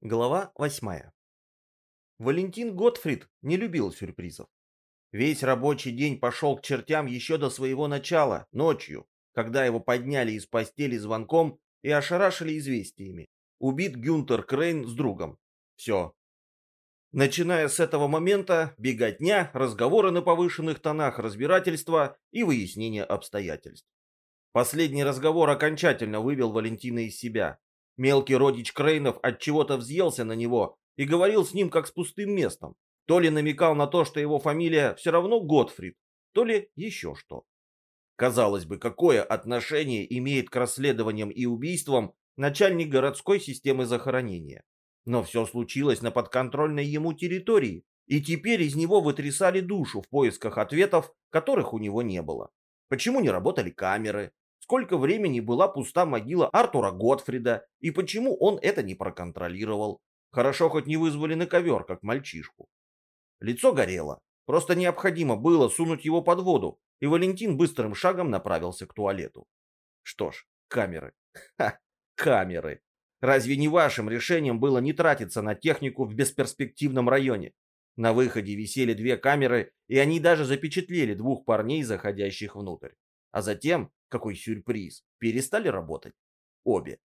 Глава восьмая. Валентин Готфрид не любил сюрпризов. Весь рабочий день пошел к чертям еще до своего начала, ночью, когда его подняли из постели звонком и ошарашили известиями. Убит Гюнтер Крейн с другом. Все. Начиная с этого момента, беготня, разговоры на повышенных тонах, разбирательства и выяснение обстоятельств. Последний разговор окончательно вывел Валентина из себя. Мелкий родич Крейнов от чего-то взъелся на него и говорил с ним как с пустым местом. То ли намекал на то, что его фамилия все равно Готфрид, то ли еще что. Казалось бы, какое отношение имеет к расследованиям и убийствам начальник городской системы захоронения? Но все случилось на подконтрольной ему территории, и теперь из него вытрясали душу в поисках ответов, которых у него не было. Почему не работали камеры? Сколько времени была пуста могила Артура Готфрида и почему он это не проконтролировал. Хорошо хоть не вызвали на ковер, как мальчишку. Лицо горело. Просто необходимо было сунуть его под воду, и Валентин быстрым шагом направился к туалету. Что ж, камеры. Ха, камеры. Разве не вашим решением было не тратиться на технику в бесперспективном районе? На выходе висели две камеры, и они даже запечатлели двух парней, заходящих внутрь. А затем какой сюрприз. Перестали работать. Обе.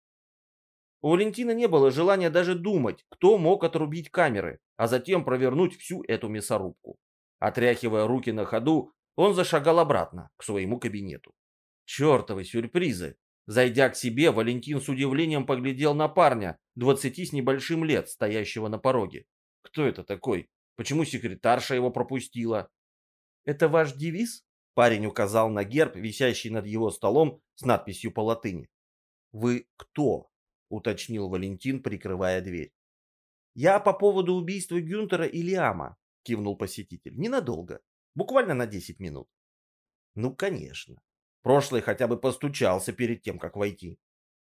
У Валентина не было желания даже думать, кто мог отрубить камеры, а затем провернуть всю эту мясорубку. Отряхивая руки на ходу, он зашагал обратно, к своему кабинету. Чертовы сюрпризы! Зайдя к себе, Валентин с удивлением поглядел на парня, двадцати с небольшим лет, стоящего на пороге. Кто это такой? Почему секретарша его пропустила? «Это ваш девиз?» Парень указал на герб, висящий над его столом с надписью по латыни. «Вы кто?» — уточнил Валентин, прикрывая дверь. «Я по поводу убийства Гюнтера и Лиама», — кивнул посетитель. «Ненадолго. Буквально на десять минут». «Ну, конечно. Прошлый хотя бы постучался перед тем, как войти.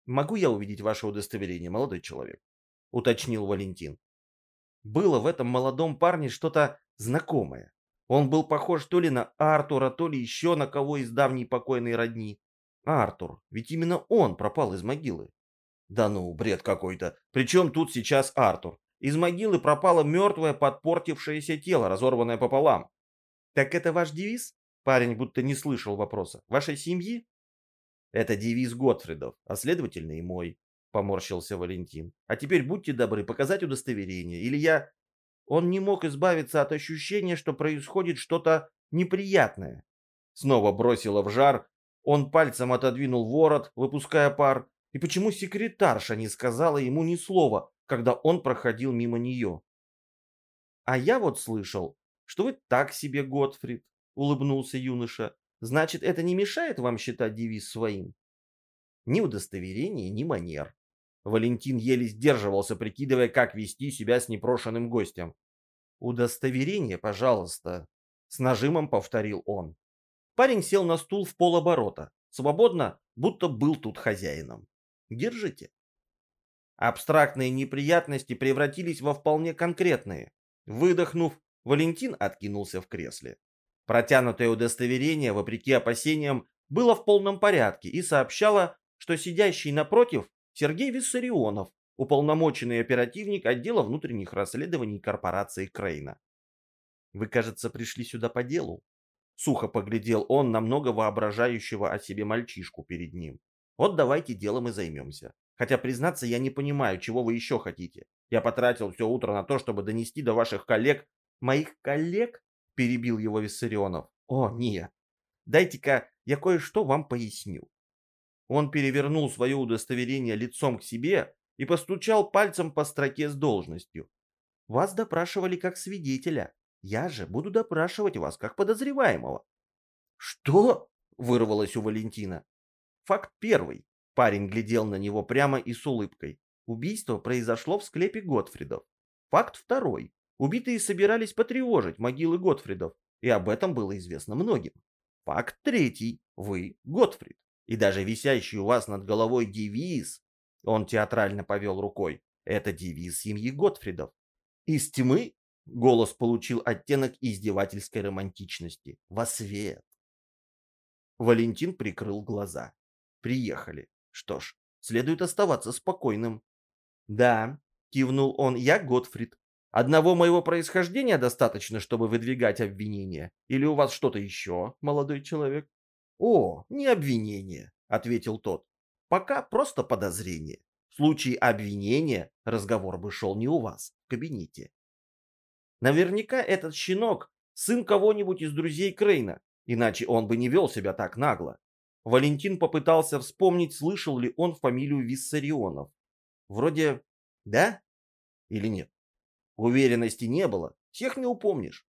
Могу я увидеть ваше удостоверение, молодой человек?» — уточнил Валентин. Было в этом молодом парне что-то знакомое. Он был похож то ли на Артура, то ли еще на кого из давней покойной родни. Артур, ведь именно он пропал из могилы. Да ну, бред какой-то. Причем тут сейчас Артур? Из могилы пропало мертвое подпортившееся тело, разорванное пополам. Так это ваш девиз? Парень будто не слышал вопроса. Вашей семьи? Это девиз Готфридов, а следовательно и мой, поморщился Валентин. А теперь будьте добры показать удостоверение, или я... Он не мог избавиться от ощущения, что происходит что-то неприятное. Снова бросило в жар, он пальцем отодвинул ворот, выпуская пар, и почему секретарша не сказала ему ни слова, когда он проходил мимо нее? «А я вот слышал, что вы так себе, Готфрид», — улыбнулся юноша. «Значит, это не мешает вам считать девиз своим?» Ни удостоверения, ни манер. Валентин еле сдерживался, прикидывая, как вести себя с непрошенным гостем. «Удостоверение, пожалуйста», — с нажимом повторил он. Парень сел на стул в полоборота, свободно, будто был тут хозяином. «Держите». Абстрактные неприятности превратились во вполне конкретные. Выдохнув, Валентин откинулся в кресле. Протянутое удостоверение, вопреки опасениям, было в полном порядке и сообщало, что сидящий напротив Сергей Виссарионов, уполномоченный оперативник отдела внутренних расследований корпорации Крейна. «Вы, кажется, пришли сюда по делу?» Сухо поглядел он на много воображающего о себе мальчишку перед ним. «Вот давайте делом и займемся. Хотя, признаться, я не понимаю, чего вы еще хотите. Я потратил все утро на то, чтобы донести до ваших коллег...» «Моих коллег?» – перебил его Виссарионов. «О, нет. Дайте-ка я кое-что вам поясню. Он перевернул свое удостоверение лицом к себе и постучал пальцем по строке с должностью. «Вас допрашивали как свидетеля. Я же буду допрашивать вас как подозреваемого». «Что?» – вырвалось у Валентина. Факт первый. Парень глядел на него прямо и с улыбкой. Убийство произошло в склепе Готфридов. Факт второй. Убитые собирались потревожить могилы Готфридов, и об этом было известно многим. Факт третий. Вы Готфрид и даже висящий у вас над головой девиз, он театрально повел рукой, это девиз семьи Готфридов. Из тьмы голос получил оттенок издевательской романтичности. Во свет. Валентин прикрыл глаза. Приехали. Что ж, следует оставаться спокойным. Да, кивнул он, я Готфрид. Одного моего происхождения достаточно, чтобы выдвигать обвинения? Или у вас что-то еще, молодой человек? О, не обвинение, ответил тот. Пока просто подозрение. В случае обвинения разговор бы шел не у вас, в кабинете. Наверняка этот щенок сын кого-нибудь из друзей Крейна, иначе он бы не вел себя так нагло. Валентин попытался вспомнить, слышал ли он фамилию Виссарионов. Вроде «да» или нет. Уверенности не было, всех не упомнишь.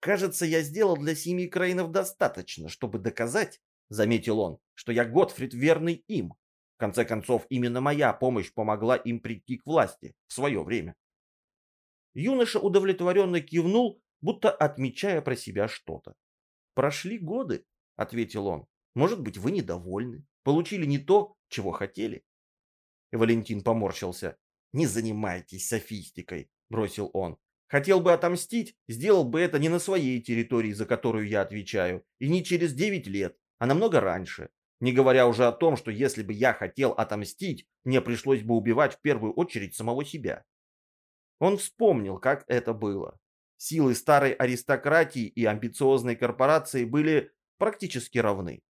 Кажется, я сделал для семьи Крейнов достаточно, чтобы доказать, заметил он, что я Готфрид верный им. В конце концов, именно моя помощь помогла им прийти к власти в свое время. Юноша удовлетворенно кивнул, будто отмечая про себя что-то. «Прошли годы», — ответил он. «Может быть, вы недовольны, получили не то, чего хотели». Валентин поморщился. «Не занимайтесь софистикой», — бросил он. «Хотел бы отомстить, сделал бы это не на своей территории, за которую я отвечаю, и не через девять лет, а намного раньше. Не говоря уже о том, что если бы я хотел отомстить, мне пришлось бы убивать в первую очередь самого себя. Он вспомнил, как это было. Силы старой аристократии и амбициозной корпорации были практически равны.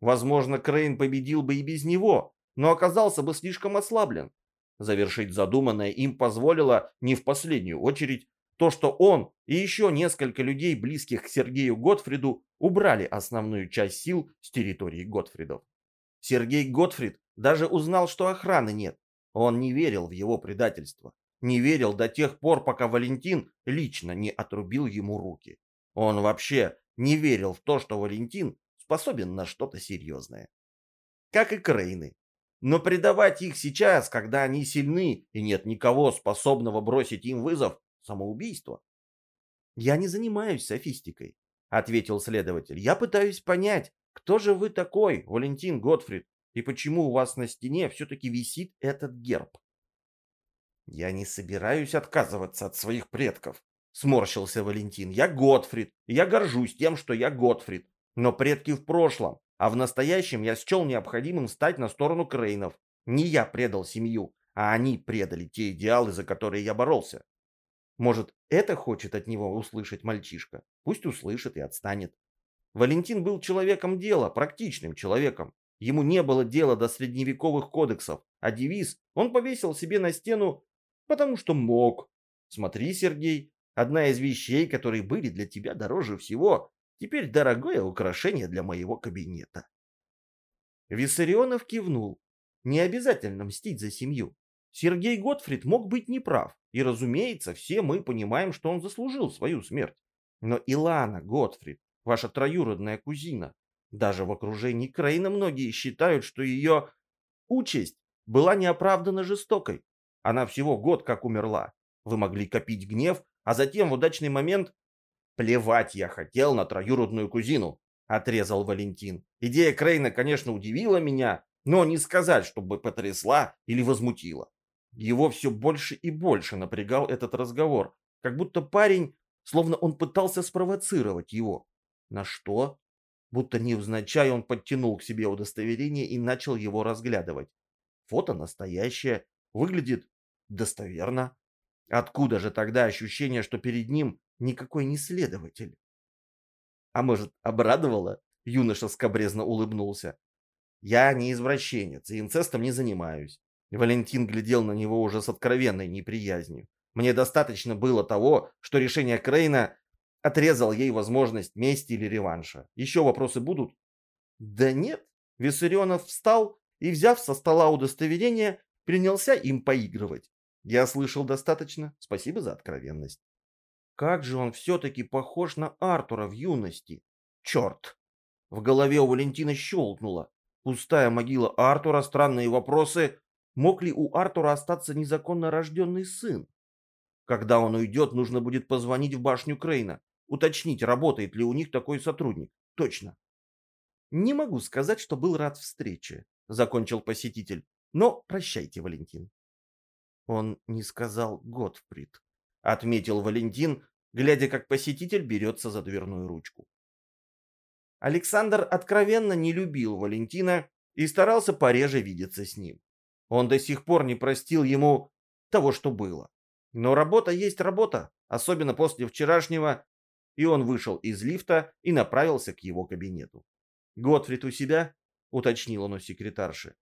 Возможно, Крейн победил бы и без него, но оказался бы слишком ослаблен. Завершить задуманное им позволило не в последнюю очередь то, что он и еще несколько людей, близких к Сергею Готфриду, убрали основную часть сил с территории Готфридов. Сергей Готфрид даже узнал, что охраны нет. Он не верил в его предательство. Не верил до тех пор, пока Валентин лично не отрубил ему руки. Он вообще не верил в то, что Валентин способен на что-то серьезное. Как и Крейны. Но предавать их сейчас, когда они сильны и нет никого, способного бросить им вызов, самоубийство. «Я не занимаюсь софистикой», — ответил следователь. «Я пытаюсь понять, кто же вы такой, Валентин Готфрид, и почему у вас на стене все-таки висит этот герб?» «Я не собираюсь отказываться от своих предков», — сморщился Валентин. «Я Готфрид, и я горжусь тем, что я Готфрид. Но предки в прошлом, а в настоящем я счел необходимым стать на сторону Крейнов. Не я предал семью, а они предали те идеалы, за которые я боролся. Может, это хочет от него услышать мальчишка? Пусть услышит и отстанет. Валентин был человеком дела, практичным человеком. Ему не было дела до средневековых кодексов, а девиз он повесил себе на стену потому что мог. Смотри, Сергей, одна из вещей, которые были для тебя дороже всего, теперь дорогое украшение для моего кабинета. Виссарионов кивнул. Не обязательно мстить за семью. Сергей Готфрид мог быть неправ, и, разумеется, все мы понимаем, что он заслужил свою смерть. Но Илана Готфрид, ваша троюродная кузина, даже в окружении Крейна многие считают, что ее участь была неоправданно жестокой. Она всего год как умерла. Вы могли копить гнев, а затем в удачный момент... Плевать я хотел на троюродную кузину, отрезал Валентин. Идея Крейна, конечно, удивила меня, но не сказать, чтобы потрясла или возмутила. Его все больше и больше напрягал этот разговор, как будто парень, словно он пытался спровоцировать его. На что? Будто невзначай он подтянул к себе удостоверение и начал его разглядывать. Фото настоящее, выглядит Достоверно. Откуда же тогда ощущение, что перед ним никакой не следователь? А может, обрадовало? Юноша скобрезно улыбнулся. Я не извращенец и инцестом не занимаюсь. Валентин глядел на него уже с откровенной неприязнью. Мне достаточно было того, что решение Крейна отрезал ей возможность мести или реванша. Еще вопросы будут? Да нет. Виссарионов встал и, взяв со стола удостоверение, принялся им поигрывать. Я слышал достаточно. Спасибо за откровенность. Как же он все-таки похож на Артура в юности. Черт! В голове у Валентина щелкнуло. Пустая могила Артура, странные вопросы. Мог ли у Артура остаться незаконно рожденный сын? Когда он уйдет, нужно будет позвонить в башню Крейна, уточнить, работает ли у них такой сотрудник. Точно. Не могу сказать, что был рад встрече, закончил посетитель. Но прощайте, Валентин. Он не сказал Готфрид, отметил Валентин, глядя, как посетитель берется за дверную ручку. Александр откровенно не любил Валентина и старался пореже видеться с ним. Он до сих пор не простил ему того, что было. Но работа есть работа, особенно после вчерашнего, и он вышел из лифта и направился к его кабинету. «Готфрид у себя?» — уточнил он у секретарши.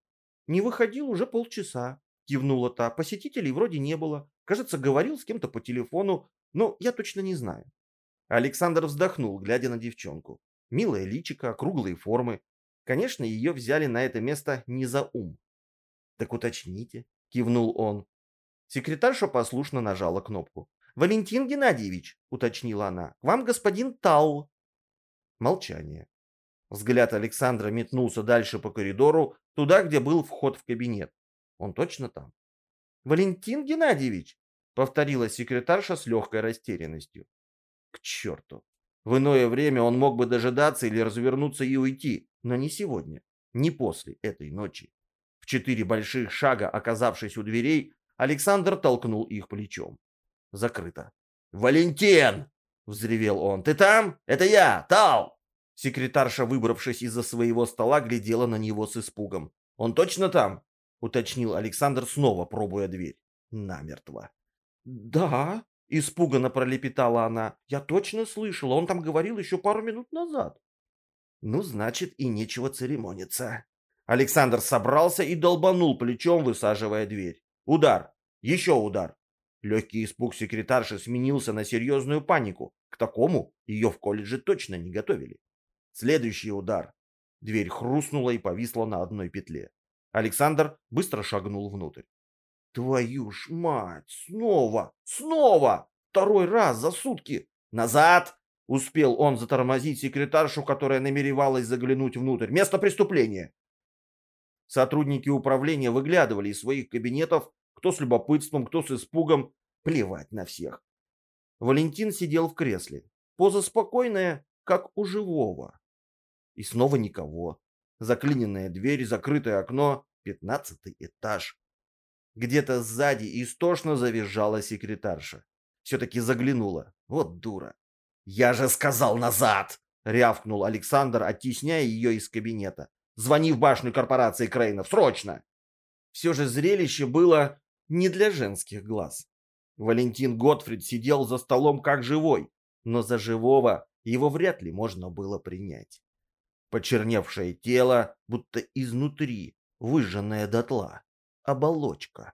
«Не выходил уже полчаса», — кивнула та. «Посетителей вроде не было. Кажется, говорил с кем-то по телефону, но я точно не знаю». Александр вздохнул, глядя на девчонку. Милая личика, круглые формы. Конечно, ее взяли на это место не за ум. «Так уточните», — кивнул он. Секретарша послушно нажала кнопку. «Валентин Геннадьевич», — уточнила она, — «к вам господин Тау». Молчание. Взгляд Александра метнулся дальше по коридору, туда, где был вход в кабинет. Он точно там? «Валентин Геннадьевич», — повторила секретарша с легкой растерянностью. «К черту! В иное время он мог бы дожидаться или развернуться и уйти, но не сегодня, не после этой ночи. В четыре больших шага, оказавшись у дверей, Александр толкнул их плечом. Закрыто. «Валентин!» — взревел он. «Ты там? Это я, Тал!» Секретарша, выбравшись из-за своего стола, глядела на него с испугом. «Он точно там?» — уточнил Александр, снова пробуя дверь. Намертво. «Да», — испуганно пролепетала она. «Я точно слышала, он там говорил еще пару минут назад». «Ну, значит, и нечего церемониться». Александр собрался и долбанул плечом, высаживая дверь. Удар. Еще удар. Легкий испуг секретарши сменился на серьезную панику. К такому ее в колледже точно не готовили. Следующий удар. Дверь хрустнула и повисла на одной петле. Александр быстро шагнул внутрь. «Твою ж мать! Снова! Снова! Второй раз за сутки! Назад!» Успел он затормозить секретаршу, которая намеревалась заглянуть внутрь. «Место преступления!» Сотрудники управления выглядывали из своих кабинетов, кто с любопытством, кто с испугом. Плевать на всех. Валентин сидел в кресле. Поза спокойная, как у живого. И снова никого. Заклиненная дверь, закрытое окно, пятнадцатый этаж. Где-то сзади истошно завизжала секретарша. Все-таки заглянула. Вот дура. «Я же сказал назад!» — рявкнул Александр, оттесняя ее из кабинета. Звони в башню корпорации Крейнов, срочно!» Все же зрелище было не для женских глаз. Валентин Готфрид сидел за столом как живой, но за живого его вряд ли можно было принять. Почерневшее тело, будто изнутри, выжженное дотла. Оболочка.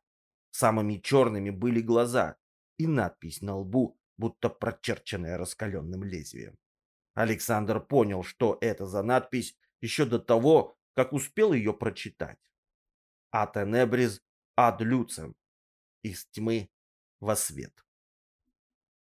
Самыми черными были глаза и надпись на лбу, будто прочерченная раскаленным лезвием. Александр понял, что это за надпись, еще до того, как успел ее прочитать. «Атенебриз ад люцем» из тьмы во свет.